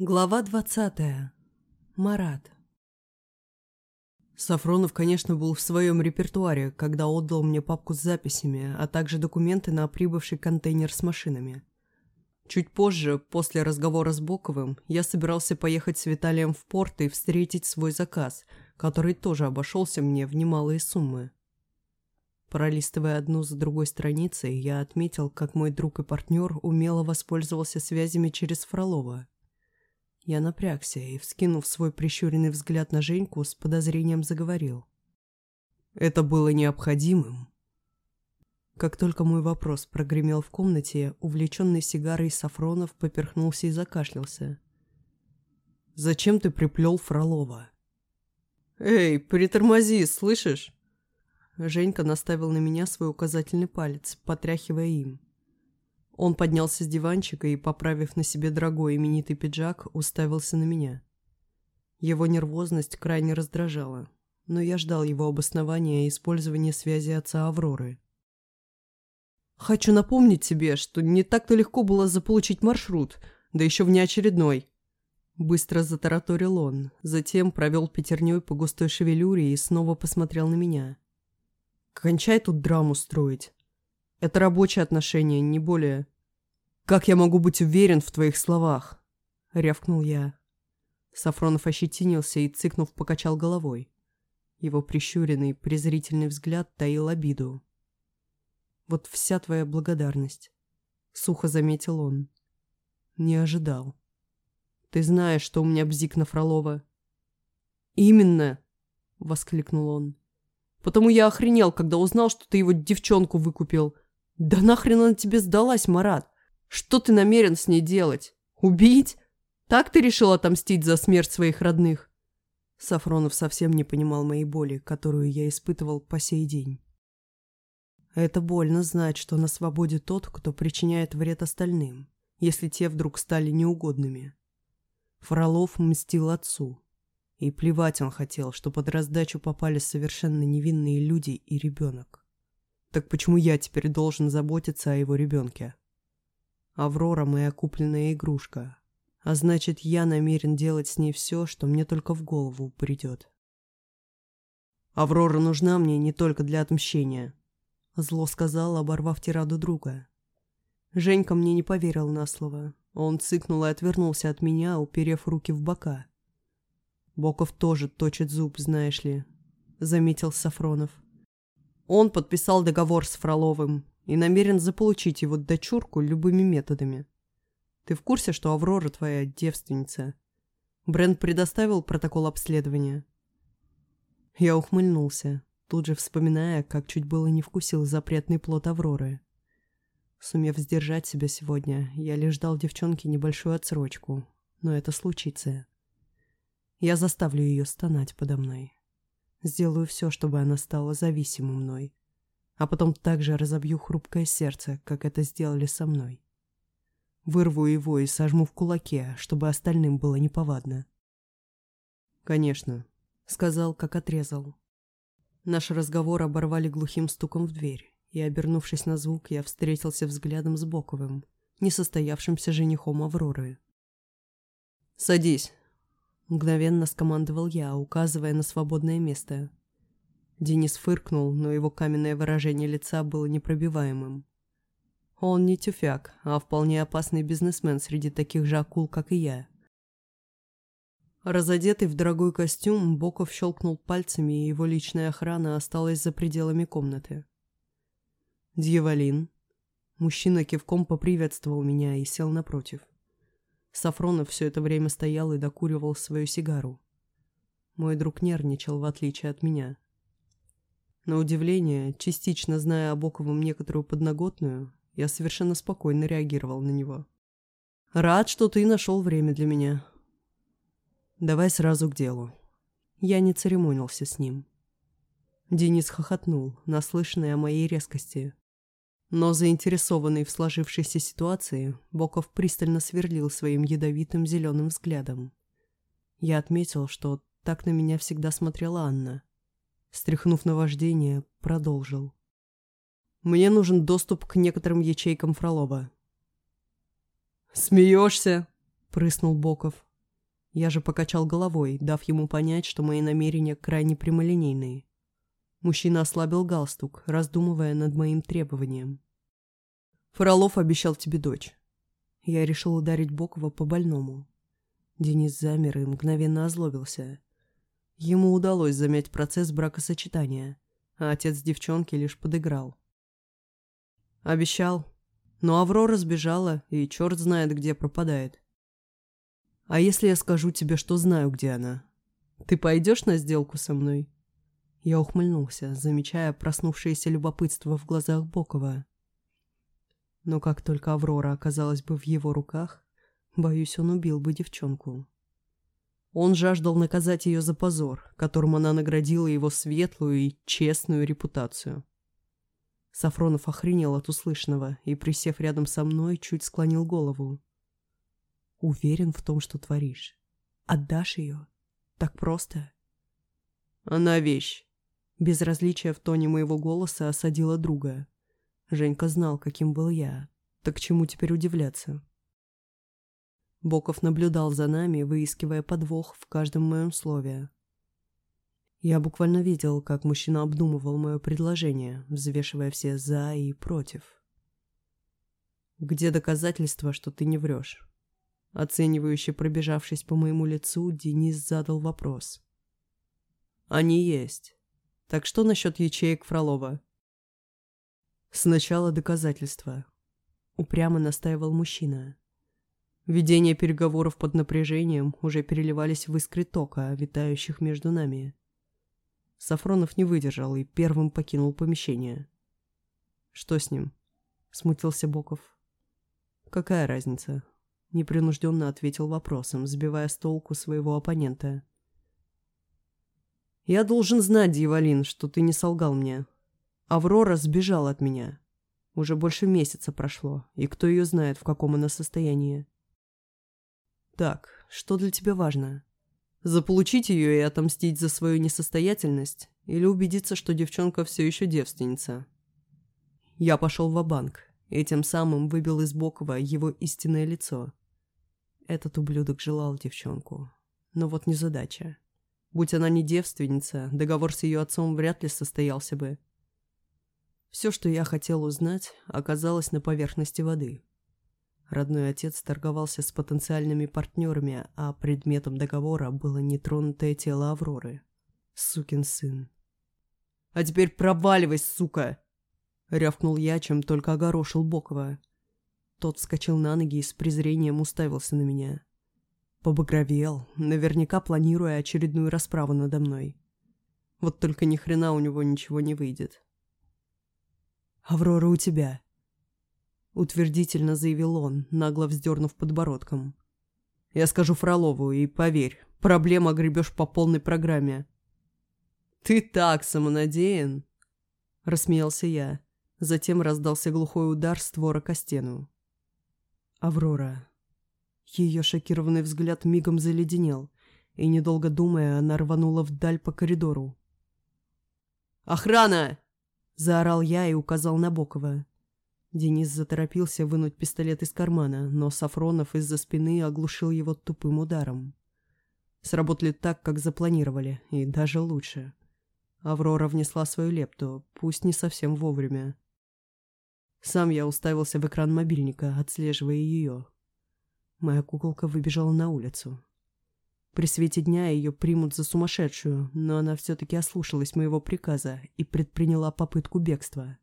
Глава двадцатая. Марат. Сафронов, конечно, был в своем репертуаре, когда отдал мне папку с записями, а также документы на прибывший контейнер с машинами. Чуть позже, после разговора с Боковым, я собирался поехать с Виталием в порт и встретить свой заказ, который тоже обошелся мне в немалые суммы. Пролистывая одну за другой страницей, я отметил, как мой друг и партнер умело воспользовался связями через Фролова – я напрягся и, вскинув свой прищуренный взгляд на Женьку, с подозрением заговорил. Это было необходимым. Как только мой вопрос прогремел в комнате, увлеченный сигарой Сафронов поперхнулся и закашлялся. «Зачем ты приплел Фролова?» «Эй, притормози, слышишь?» Женька наставил на меня свой указательный палец, потряхивая им. Он поднялся с диванчика и, поправив на себе дорогой именитый пиджак, уставился на меня. Его нервозность крайне раздражала, но я ждал его обоснования и использования связи отца Авроры. «Хочу напомнить тебе, что не так-то легко было заполучить маршрут, да еще внеочередной». Быстро затараторил он, затем провел пятерней по густой шевелюре и снова посмотрел на меня. «Кончай тут драму строить. Это рабочие отношения, не более. Как я могу быть уверен в твоих словах? Рявкнул я. Сафронов ощетинился и, цыкнув, покачал головой. Его прищуренный, презрительный взгляд таил обиду. «Вот вся твоя благодарность», — сухо заметил он. «Не ожидал. Ты знаешь, что у меня бзик на Фролова». «Именно!» — воскликнул он. «Потому я охренел, когда узнал, что ты его девчонку выкупил. «Да нахрен она тебе сдалась, Марат? Что ты намерен с ней делать? Убить? Так ты решил отомстить за смерть своих родных?» Сафронов совсем не понимал моей боли, которую я испытывал по сей день. Это больно знать, что на свободе тот, кто причиняет вред остальным, если те вдруг стали неугодными. Фролов мстил отцу. И плевать он хотел, что под раздачу попали совершенно невинные люди и ребенок. Так почему я теперь должен заботиться о его ребенке? Аврора моя купленная игрушка. А значит, я намерен делать с ней все, что мне только в голову придет. Аврора нужна мне не только для отмщения. Зло сказал, оборвав тираду друга. Женька мне не поверил на слово. Он цыкнул и отвернулся от меня, уперев руки в бока. Боков тоже точит зуб, знаешь ли, заметил Сафронов. Он подписал договор с Фроловым и намерен заполучить его дочурку любыми методами. Ты в курсе, что Аврора твоя девственница? Брент предоставил протокол обследования. Я ухмыльнулся, тут же вспоминая, как чуть было не вкусил запретный плод Авроры. Сумев сдержать себя сегодня, я лишь дал девчонке небольшую отсрочку, но это случится. Я заставлю ее стонать подо мной. Сделаю все, чтобы она стала зависимой мной. А потом также разобью хрупкое сердце, как это сделали со мной. Вырву его и сожму в кулаке, чтобы остальным было неповадно. «Конечно», — сказал, как отрезал. Наш разговор оборвали глухим стуком в дверь, и, обернувшись на звук, я встретился взглядом с Боковым, несостоявшимся женихом Авроры. «Садись», Мгновенно скомандовал я, указывая на свободное место. Денис фыркнул, но его каменное выражение лица было непробиваемым. Он не тюфяк, а вполне опасный бизнесмен среди таких же акул, как и я. Разодетый в дорогой костюм, Боков щелкнул пальцами, и его личная охрана осталась за пределами комнаты. «Дьяволин». Мужчина кивком поприветствовал меня и сел напротив. Сафронов все это время стоял и докуривал свою сигару. Мой друг нервничал, в отличие от меня. На удивление, частично зная о Боковом некоторую подноготную, я совершенно спокойно реагировал на него. «Рад, что ты нашел время для меня. Давай сразу к делу». Я не церемонился с ним. Денис хохотнул, наслышанный о моей резкости, но заинтересованный в сложившейся ситуации, Боков пристально сверлил своим ядовитым зеленым взглядом. Я отметил, что так на меня всегда смотрела Анна. Стряхнув на вождение, продолжил. «Мне нужен доступ к некоторым ячейкам Фролова». «Смеешься?» — прыснул Боков. Я же покачал головой, дав ему понять, что мои намерения крайне прямолинейные. Мужчина ослабил галстук, раздумывая над моим требованием. «Фролов обещал тебе дочь». Я решил ударить Бокова по больному. Денис замер и мгновенно озлобился. Ему удалось замять процесс бракосочетания, а отец девчонки лишь подыграл. Обещал. Но Аврора сбежала, и черт знает, где пропадает. А если я скажу тебе, что знаю, где она? Ты пойдешь на сделку со мной?» Я ухмыльнулся, замечая проснувшееся любопытство в глазах Бокова. Но как только Аврора оказалась бы в его руках, боюсь, он убил бы девчонку. Он жаждал наказать ее за позор, которым она наградила его светлую и честную репутацию. Сафронов охренел от услышанного и, присев рядом со мной, чуть склонил голову. Уверен в том, что творишь. Отдашь ее? Так просто? Она вещь. Безразличие в тоне моего голоса осадило друга. Женька знал, каким был я. Так чему теперь удивляться? Боков наблюдал за нами, выискивая подвох в каждом моем слове. Я буквально видел, как мужчина обдумывал мое предложение, взвешивая все «за» и «против». «Где доказательства, что ты не врешь?» Оценивающе пробежавшись по моему лицу, Денис задал вопрос. «Они есть. Так что насчет ячеек Фролова?» «Сначала доказательства», — упрямо настаивал мужчина. Ведение переговоров под напряжением уже переливались в искры тока, витающих между нами. Сафронов не выдержал и первым покинул помещение. «Что с ним?» — смутился Боков. «Какая разница?» непринужденно ответил вопросом, сбивая с толку своего оппонента. «Я должен знать, Дьяволин, что ты не солгал мне. Аврора сбежала от меня. Уже больше месяца прошло, и кто ее знает, в каком она состоянии. Так, что для тебя важно? Заполучить ее и отомстить за свою несостоятельность, или убедиться, что девчонка все еще девственница?» Я пошел в банк и тем самым выбил из Бокова его истинное лицо – этот ублюдок желал девчонку. Но вот не задача. Будь она не девственница, договор с ее отцом вряд ли состоялся бы. Все, что я хотел узнать, оказалось на поверхности воды. Родной отец торговался с потенциальными партнерами, а предметом договора было нетронутое тело Авроры. Сукин сын. «А теперь проваливай, сука!» — рявкнул я, чем только огорошил Бокова. Тот вскочил на ноги и с презрением уставился на меня. Побагровел, наверняка планируя очередную расправу надо мной. Вот только ни хрена у него ничего не выйдет. «Аврора у тебя», — утвердительно заявил он, нагло вздернув подбородком. «Я скажу Фролову, и поверь, проблема гребешь по полной программе». «Ты так самонадеян!» — рассмеялся я. Затем раздался глухой удар створа о стену. Аврора. Ее шокированный взгляд мигом заледенел, и, недолго думая, она рванула вдаль по коридору. «Охрана!» — заорал я и указал на Бокова. Денис заторопился вынуть пистолет из кармана, но Сафронов из-за спины оглушил его тупым ударом. Сработали так, как запланировали, и даже лучше. Аврора внесла свою лепту, пусть не совсем вовремя. Сам я уставился в экран мобильника, отслеживая ее. Моя куколка выбежала на улицу. При свете дня ее примут за сумасшедшую, но она все-таки ослушалась моего приказа и предприняла попытку бегства.